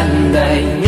andai